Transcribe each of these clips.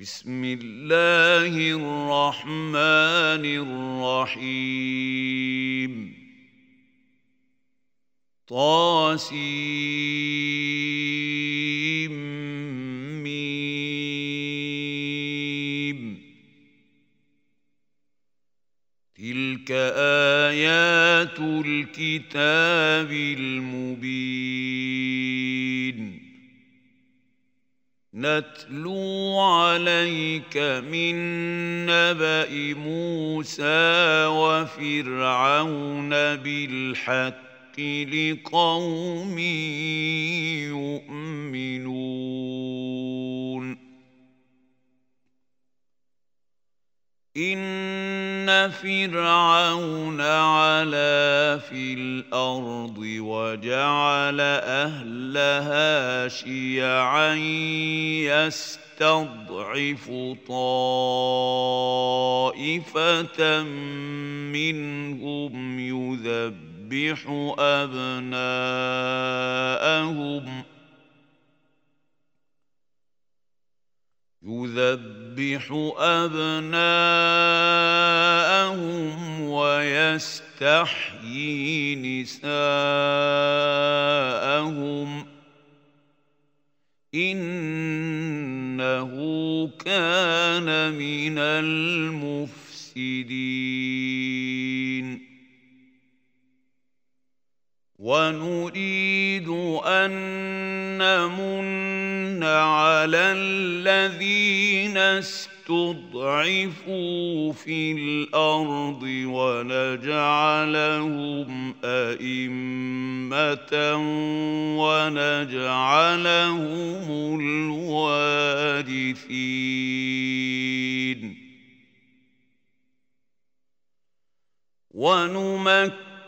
بسم الله الرحمن الرحيم. طاسيم تلك آيات الكتاب المبين. نتلو عليك من نبأ موسى وفرعون بالحق لقوم يؤمنون. إن فرعون علا في الأرض وجعل أهلها شيعا يستضعف طائفة منهم يذبح أبناءهم ۖ يذبح أبناءهم ويستحيي نساءهم إنه كان من المفسدين ونريد أن نمن على الذين استضعفوا في الأرض ونجعلهم أئمة ونجعلهم الوارثين. ونمكن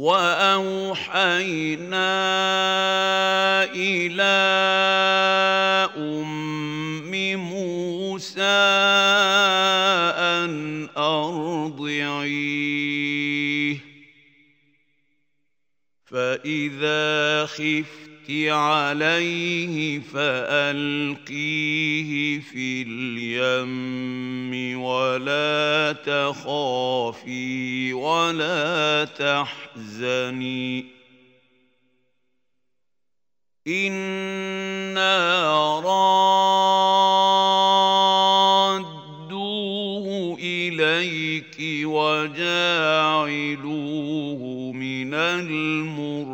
وأوحينا إلى أم موسى أن أرضعيه. فإذا خفت عليه فألقيه في اليم ولا تخافي ولا تحزني. إنا رادوه إليك وجاعلوه من المرسلين.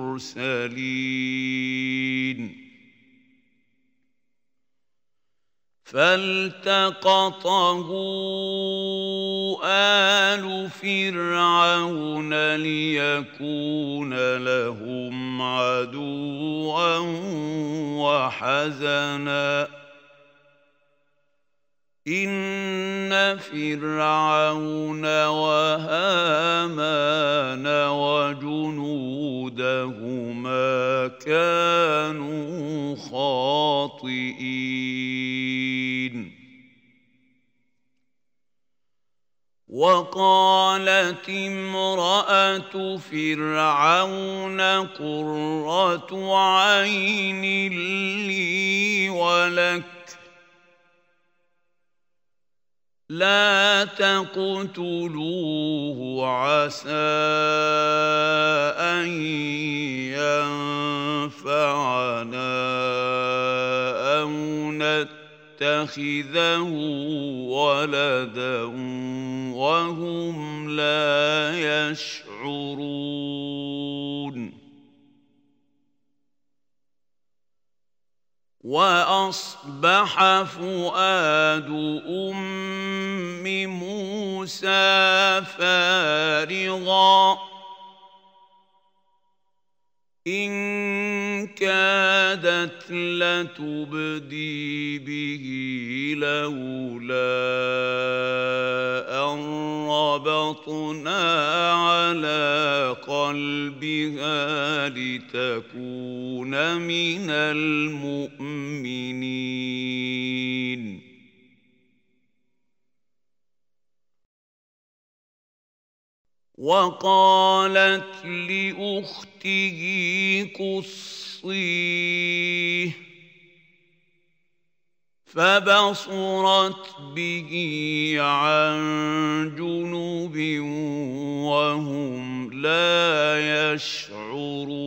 فالتقطه آل فرعون ليكون لهم عدوا وحزنا. إن فرعون وهامان وجنودهما كانوا خاطئين وقالت امرأة فرعون قرة عين لي ولك لا تقتلوه عسى أن ينفعنا أو نتخذه ولدا وهم لا يشعرون. وأصبح فؤاد أم موسى فارغا. إن كادت لتبدي به لولا أن ربطنا على قلبها لتكون من المؤمنين. وقالت لأخته قصيه فبصرت به عن جنوب وهم لا يشعرون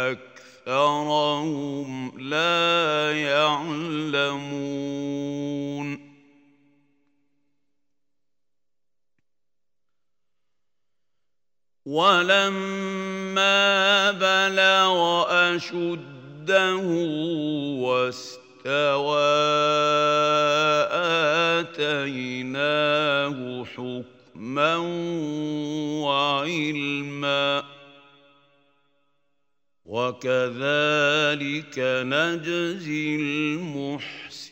أكثرهم لا يعلمون. ولما بلغ أشده واستوى آتيناه حكما وعلما وكذلك نجزي المحسنين.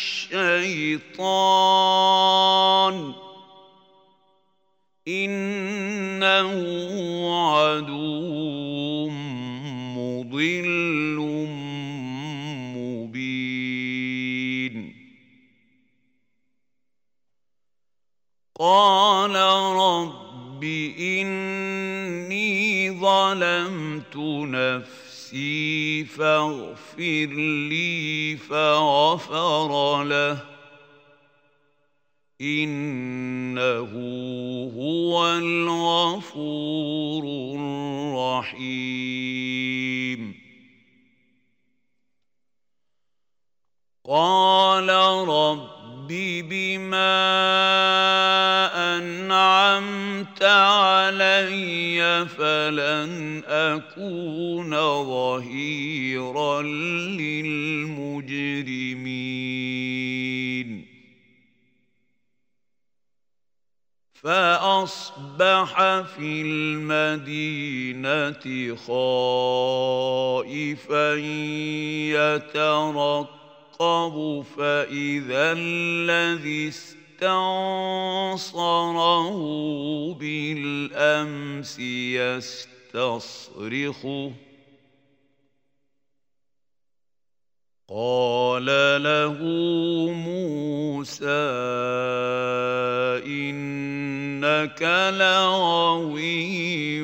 الشيطان. إنه عدو مضل مبين. قال رب إني ظلمت نفسي نفسي فاغفر لي فغفر له. إنه هو الغفور الرحيم. قال رب بما انعمت علي فلن اكون ظهيرا للمجرمين. فاصبح في المدينة خائفا يترقب فاذا الذي استنصره بالأمس يستصرخه. قال له موسى إنك لغوي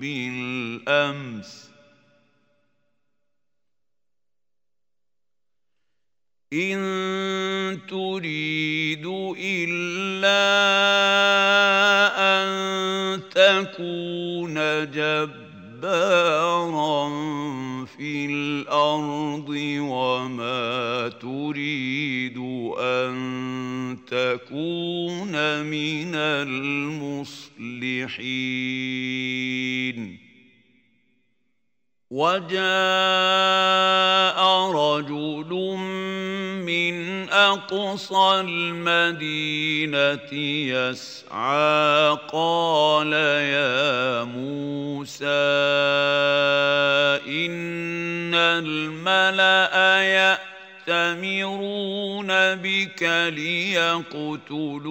بالأمس. إن تريد إلا أن تكون جبارا في الأرض وما تريد أن تكون من المصلحين. وجاء رجل من أقصى المدينة يسعى قال يا موسى إن الملأ ياتمرون بك ليقتلوك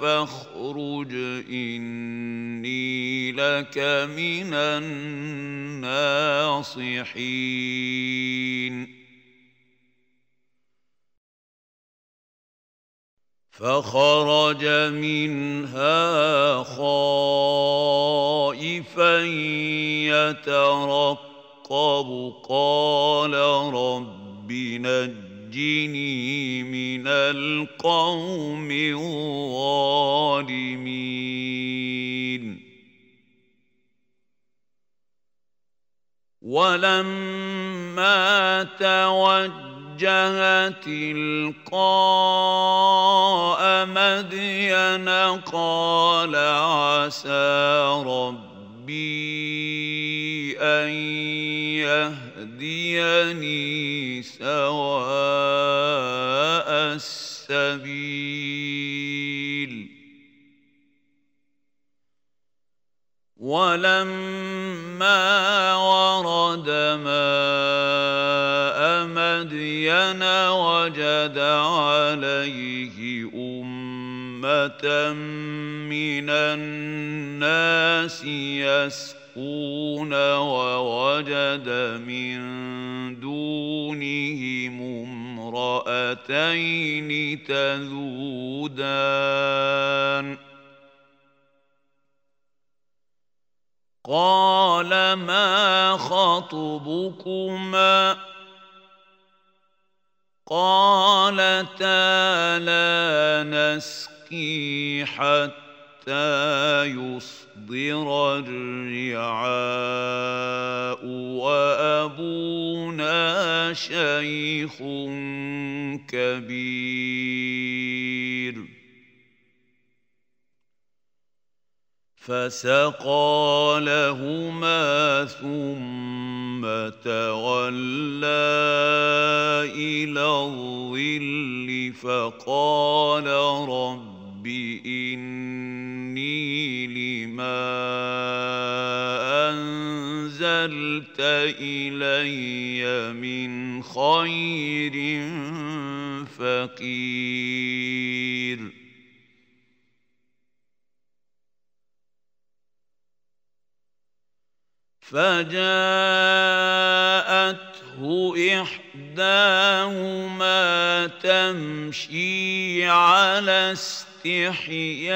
فاخرج اني لك من الناصحين فخرج منها خائفا يترقب قال رب نجني من القوم الظالمين. ولما توجه تلقاء مدين قال عسى ربي أن يهديني سواء السبيل ولما ورد ماء مدين وجد عليه من الناس يسقون ووجد من دونهم امرأتين تذودان قال ما خطبكما قالتا لا نسقي حتى يصدر الرعاء وأبونا شيخ كبير. فسقى لهما ثم تولى إلى الظل فقال رب اني لما انزلت الي من خير فقير فجاءته إحداهما تمشي على استحياء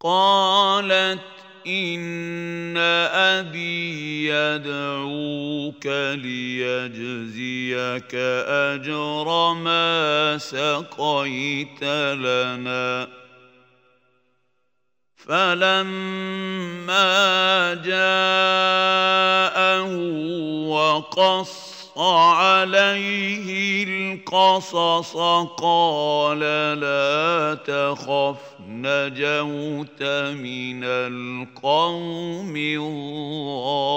قالت إن أبي يدعوك ليجزيك أجر ما سقيت لنا. فلما جاءه وقص عليه القصص قال لا تخف نجوت من القوم الظالمين.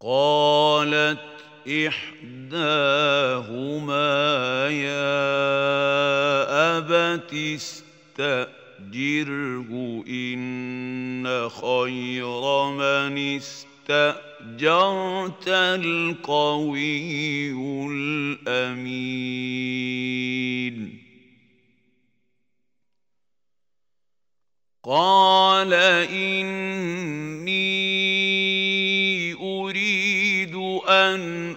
قالت إحداهما يا أبت استاجره ان خير من استاجرت القوي الامين. قال اني أن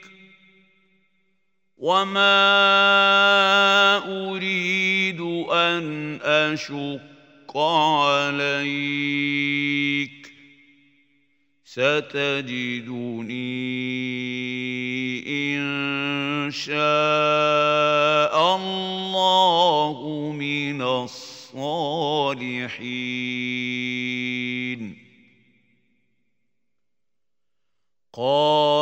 وما اريد ان اشق عليك ستجدني ان شاء الله من الصالحين قال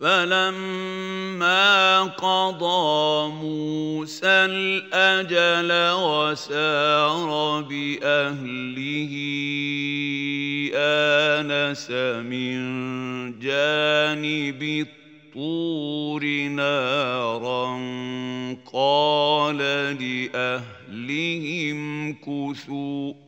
فلما قضى موسى الأجل وسار بأهله آنس من جانب الطور نارا قال لأهلهم كثوا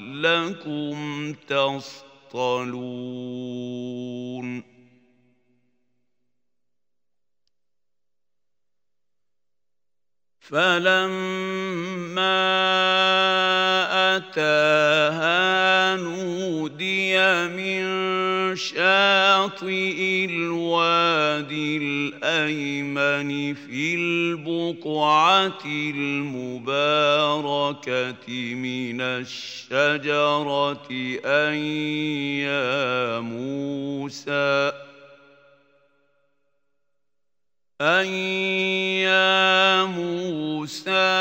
لعلكم تصطلون فلما أتاها نودي من شاطئ الوادي الأيمن في البقعة المباركة من الشجرة أن يا موسى أن يا موسى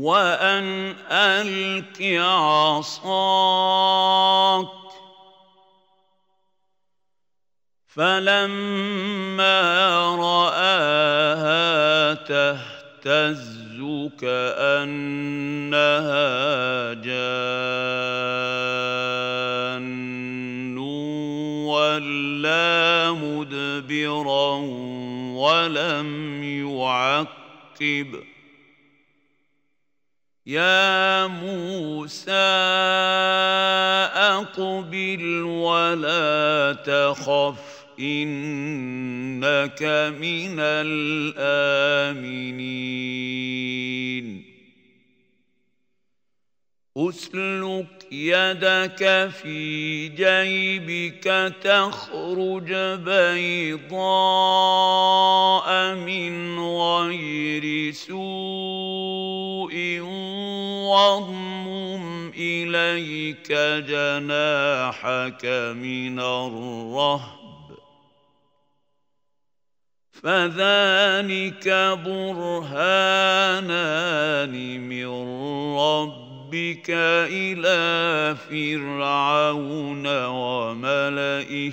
وأن ألق عصاك. فلما رآها تهتز كأنها جان ولا مدبرا ولم يعقب. يا موسى أقبل ولا تخف إنك من الآمنين. أسلك يدك في جيبك تخرج بيضاء واضمم اليك جناحك من الرهب فذلك برهانان من ربك إلى فرعون وملئه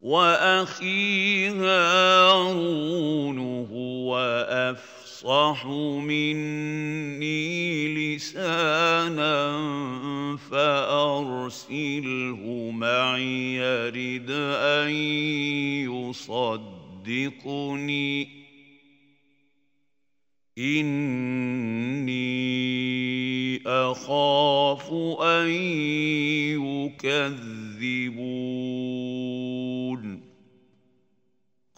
وأخي هارون هو أفصح مني لسانا فأرسله معي يرد أن يصدقني. إني أخاف أن يكذبون.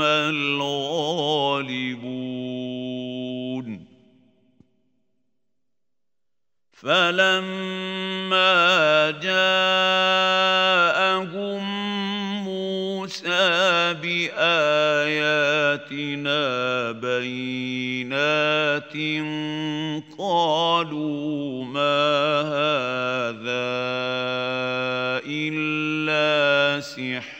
الغالبون. فلما جاءهم موسى بآياتنا بينات قالوا ما هذا إلا سحر.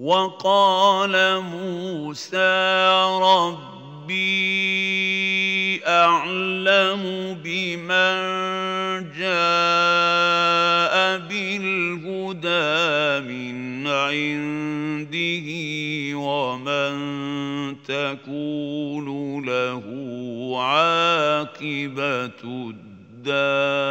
وقال موسى ربي أعلم بمن جاء بالهدى من عنده ومن تكون له عاقبة الدار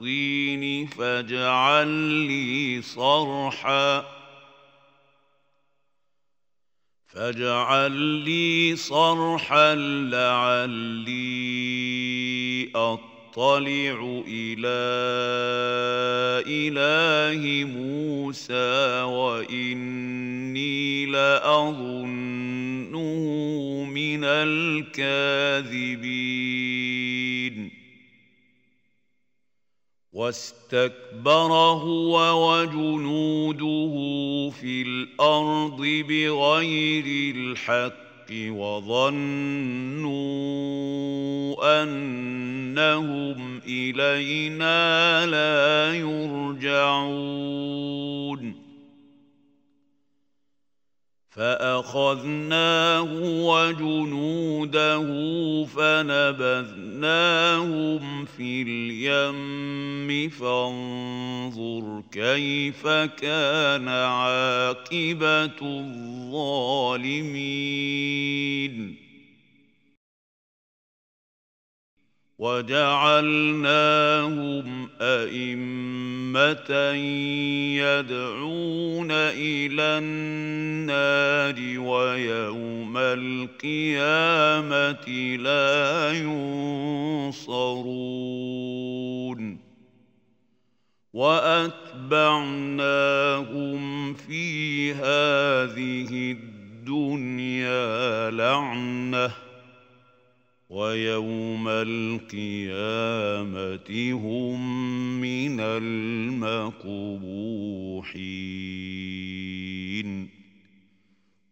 الطين فاجعل لي صرحا. فاجعل لي صرحا لعلي أطلع إلى إله موسى وإني لأظنه من الكاذبين. واستكبر هو وجنوده في الأرض بغير الحق وظنوا أنهم إلينا لا يرجعون فأخذناه وجنوده فنبذناهم في اليم فانظر كيف كان عاقبة الظالمين. وجعلناهم أئمة يدعون إلى النار ويوم القيامة لا ينصرون. وأتبعناهم في هذه الدنيا لعنةً. ويوم القيامة هم من المقبوحين.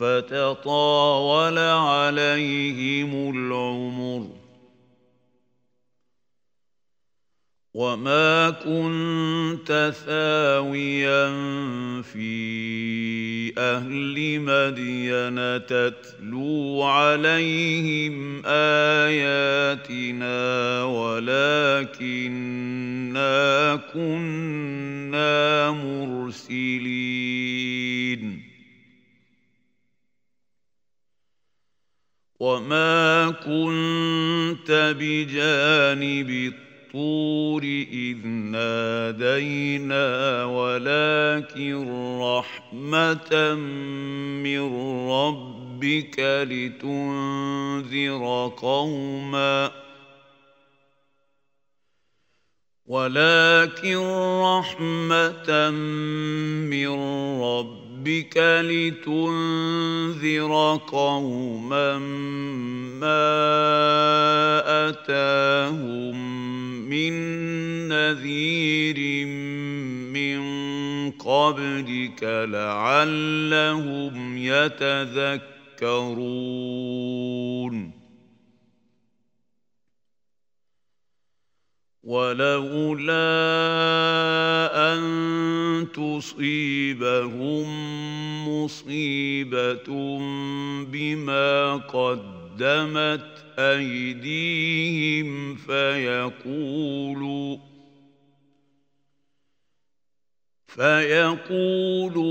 فتطاول عليهم العمر وما كنت ثاويا في أهل مدين تتلو عليهم آياتنا ولكنا كنا مرسلين. وما كنت بجانب الطور إذ نادينا ولكن رحمة من ربك لتنذر قوما ولكن رحمة من ربك لتنذر قوما ما أتاهم من نذير من قبلك لعلهم يتذكرون ولولا أن تصيبهم مصيبة بما قدمت أيديهم فيقولوا فيقولوا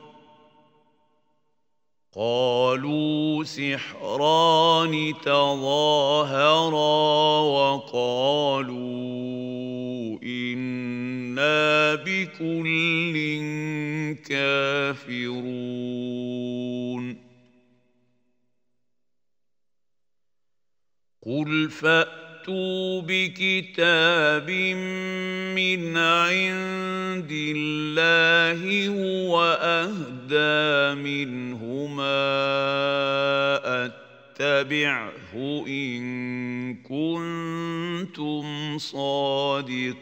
قالوا سحران تظاهرا وقالوا إنا بكل كافرون. قل فأتوا فاتوا بكتاب من عند الله هو اهدى منهما اتبعه ان كنتم صادقين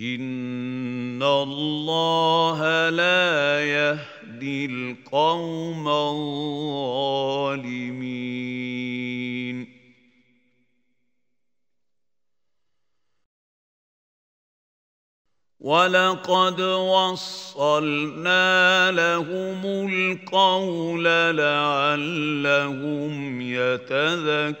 ان الله لا يهدي القوم الظالمين ولقد وصلنا لهم القول لعلهم يتذكرون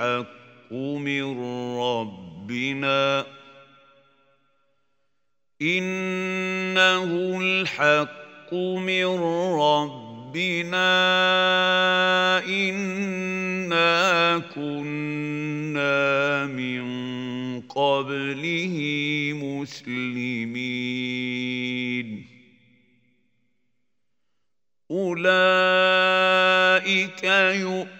الحق من ربنا إنه الحق من ربنا إنا كنا من قبله مسلمين أولئك يؤمنون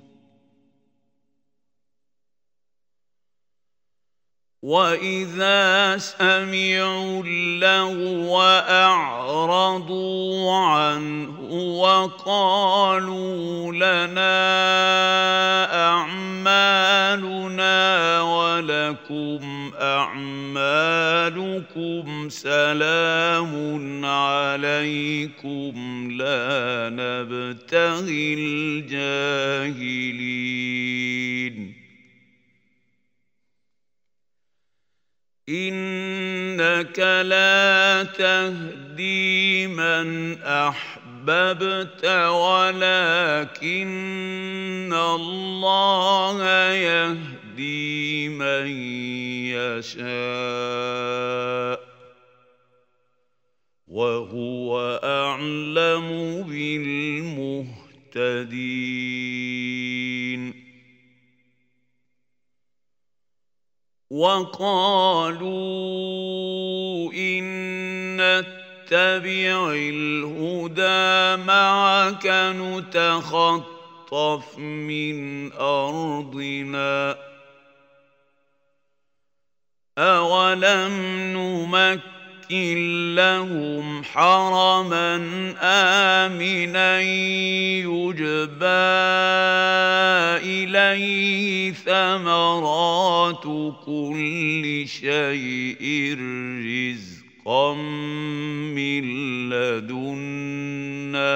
واذا سمعوا اللغو اعرضوا عنه وقالوا لنا اعمالنا ولكم اعمالكم سلام عليكم لا نبتغي الجاهلين إنك لا تهدي من أحببت ولكن الله يهدي من يشاء. وهو أعلم بالمهتدين. وقالوا إن نتبع الهدى معك نتخطف من أرضنا. أولم نمكن نمكن لهم حرما آمنا يجبى إليه ثمرات كل شيء رزقا من لدنا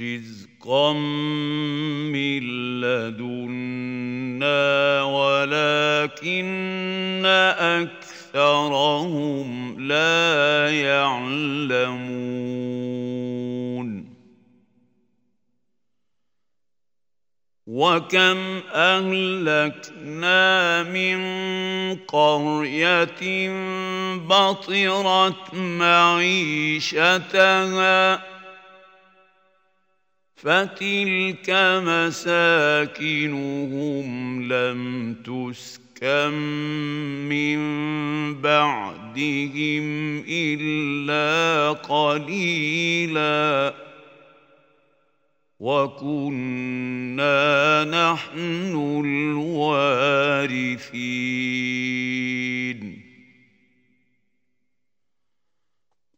رزقا من لدنا ولكن اكثرهم لا يعلمون وكم اهلكنا من قريه بطرت معيشتها فتلك مساكنهم لم تسكن من بعدهم إلا قليلا. وكنا نحن الوارثين.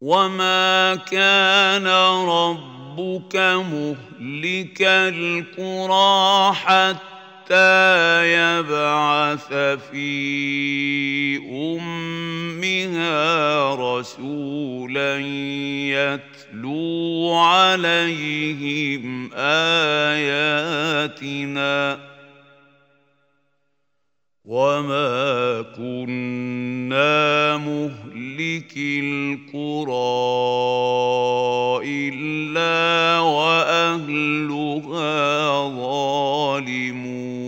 وما كان ربك مهلك القرى حتى يبعث في أمها رسولا يتلو عليهم آياتنا. وما كنا مهلك القرى الا واهلها ظالمون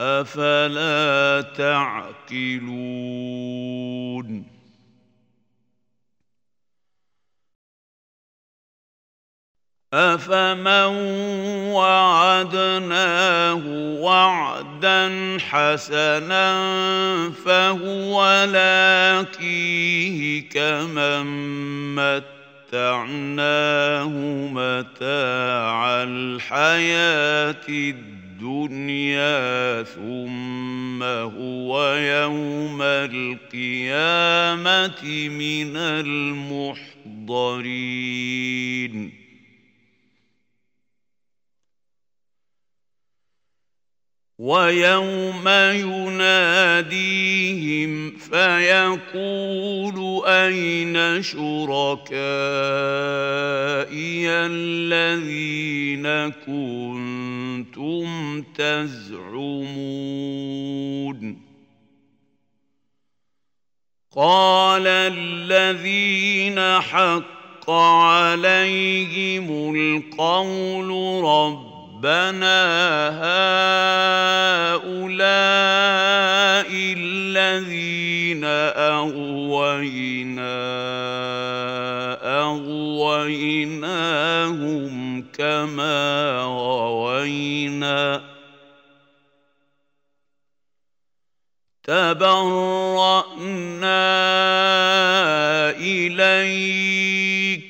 أفلا تعقلون؟ أفمن وعدناه وعدا حسنا فهو لاقيه كمن متعناه متاع الحياة الدنيا. الدنيا ثم هو يوم القيامة من المحضرين. ويوم يناديهم فيقول أين شركائي الذين كنتم تزعمون؟ قال الذين حق عليهم القول رب ربنا هؤلاء الذين أغوينا أغويناهم كما غوينا. تبرأنا إليك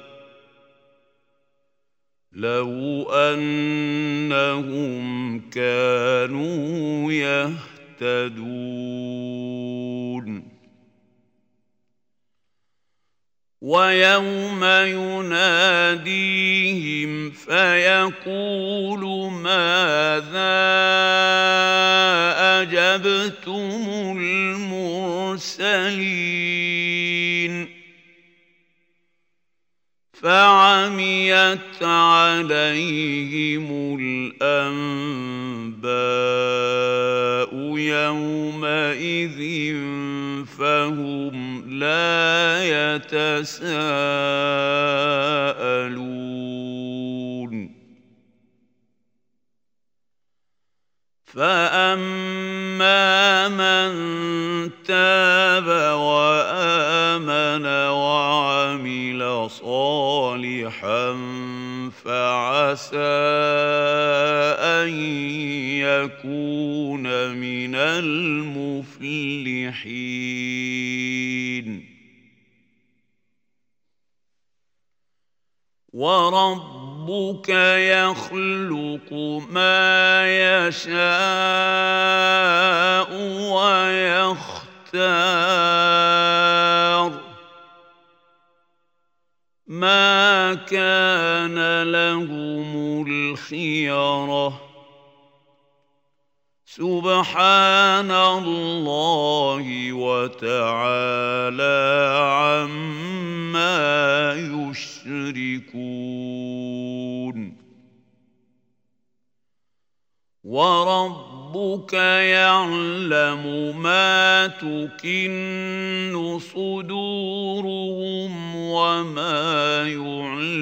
لو انهم كانوا يهتدون ويوم يناديهم فيقول ماذا اجبتم المرسلين فعميت عليهم الأنباء يومئذ فهم لا يتساءلون. فاما من تاب وامن وعمل صالحا فعسى ان يكون من المفلحين وربك يخلق ما يشاء ويختار. ما كان لهم الخيرة سبحان الله وتعالى عما يشركون. وربك يعلم ما تكن صدورهم وما يعلنون.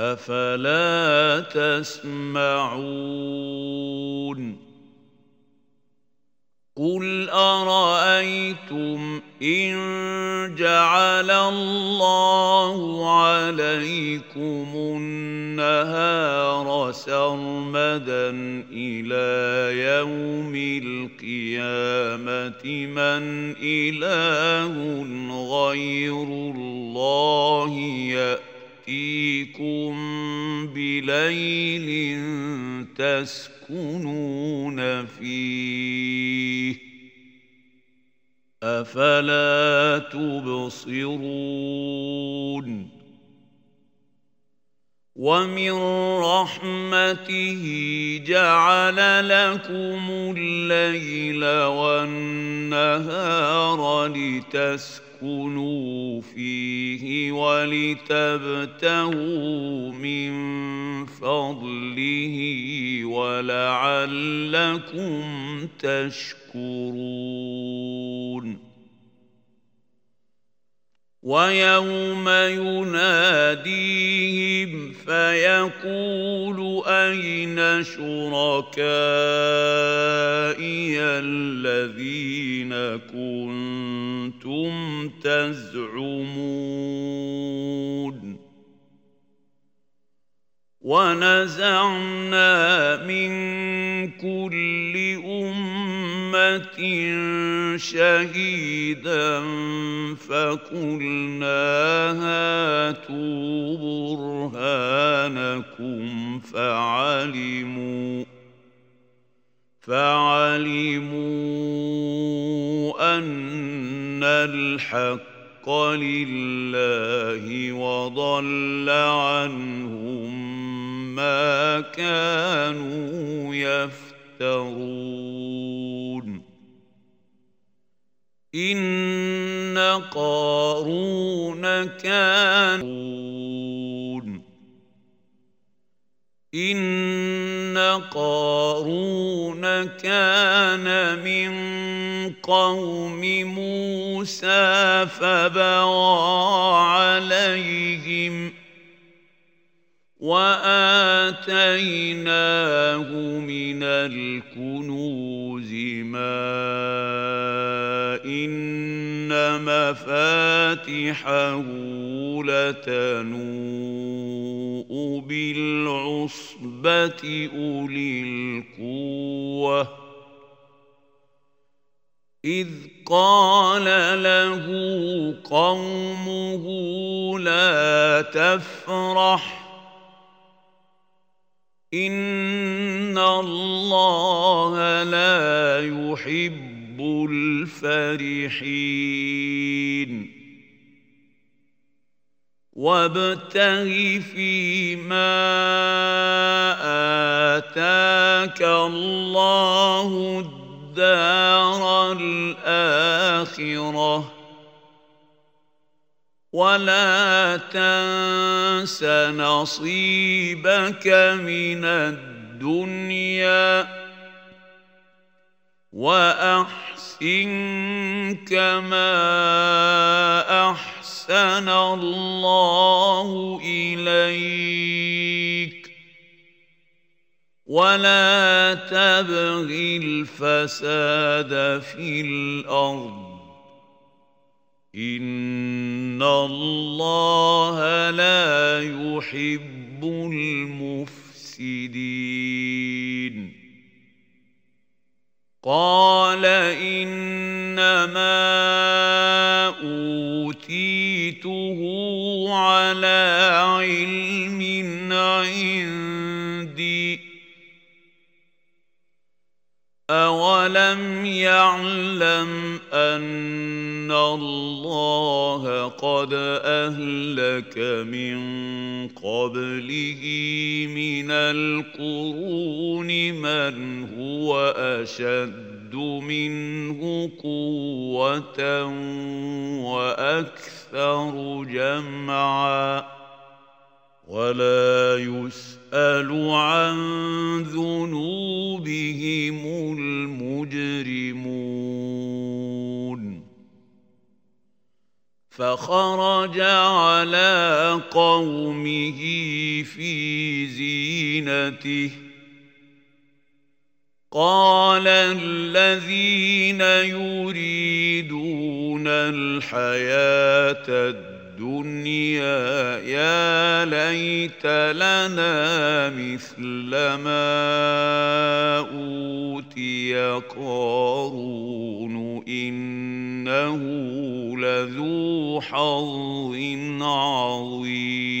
أفلا تسمعون قل أرأيتم إن جعل الله عليكم النهار سرمدا إلى يوم القيامة من إله غير الله ياتي ياتيكم بليل تسكنون فيه افلا تبصرون ومن رحمته جعل لكم الليل والنهار لتسكنوا لتسكنوا فيه ولتبتغوا من فضله ولعلكم تشكرون. ويوم يناديهم فيقول أين شركائي الذين كنتم تزعمون؟ ونزعنا من كل شهيدا فقلنا هاتوا برهانكم فعلموا فعلموا ان الحق لله وضل عنهم ما كانوا يفترون. إن قارون كان إن قارون كان من قوم موسى فبغى عليهم وآتيناه من الكنوز ما إن مفاتحه لتنوء بالعصبة أولي القوة. إذ قال له قومه لا تفرح إن الله لا يحب الفرحين وابتغ فيما آتاك الله الدار الآخرة ولا تنس نصيبك من الدنيا وأحسن كما أحسن الله إليك ولا تبغ الفساد في الأرض ان الله لا يحب المفسدين. قال انما اوتيته على علم عندي أولم يعلم أن الله قد أهلك من قبله من القرون من هو أشد منه قوة وأكثر جمعا ولا يسأل عن ذنوبهم المجرمون. فخرج على قومه في زينته. قال الذين يريدون الحياة الدنيا الدنيا يا ليت لنا مثل ما أوتي قارون إنه لذو حظ عظيم.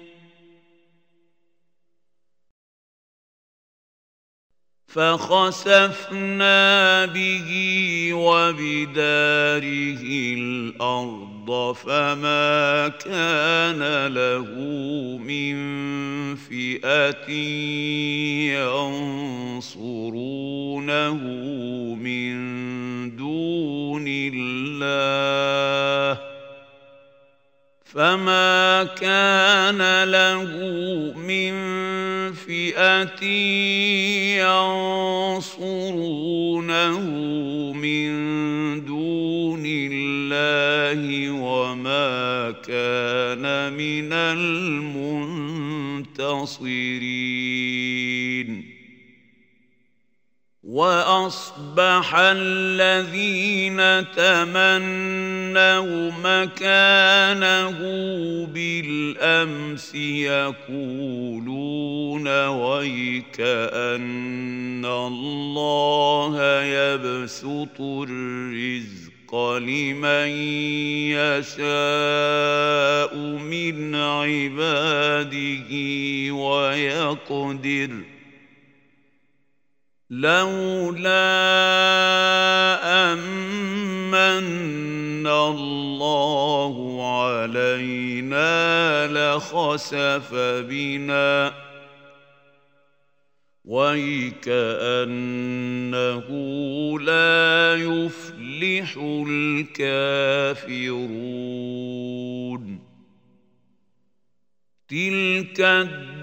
فخسفنا به وبداره الأرض فما كان له من فئة ينصرونه من دون الله فما كان له من فئه ينصرونه من دون الله وما كان من المنتصرين وأصبح الذين تمنوا مكانه بالأمس يقولون ويك أن الله يبسط الرزق لمن يشاء من عباده ويقدر لولا أمن الله علينا لخسف بنا. ويكأنه لا يفلح الكافرون. تلك الدنيا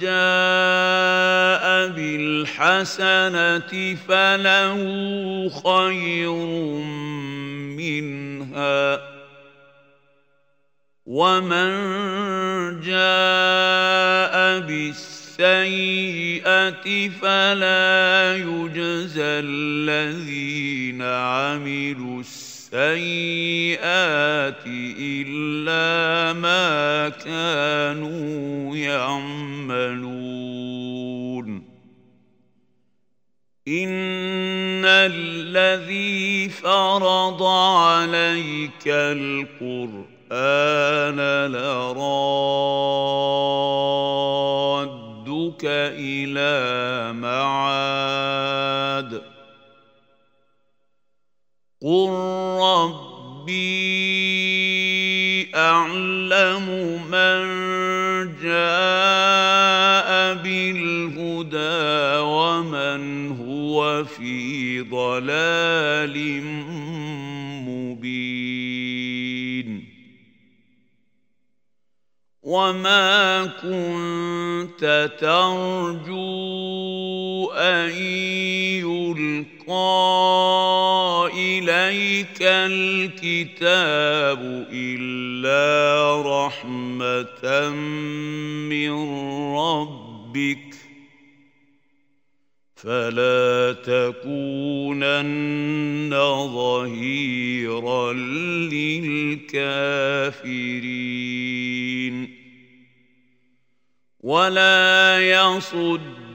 جاء بالحسنة فله خير منها ومن جاء بالسيئة فلا يجزى الذين عملوا السيئة السيئات إلا ما كانوا يعملون. إن الذي فرض عليك القرآن لرادك إلى معاد. قل ربي أعلم من جاء بالهدى ومن هو في ضلال مبين وما كنت ترجو أن يلقى إليك الكتاب إلا رحمة من ربك فلا تكونن ظهيرا للكافرين. ولا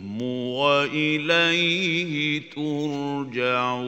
الحكم وإليه ترجعون.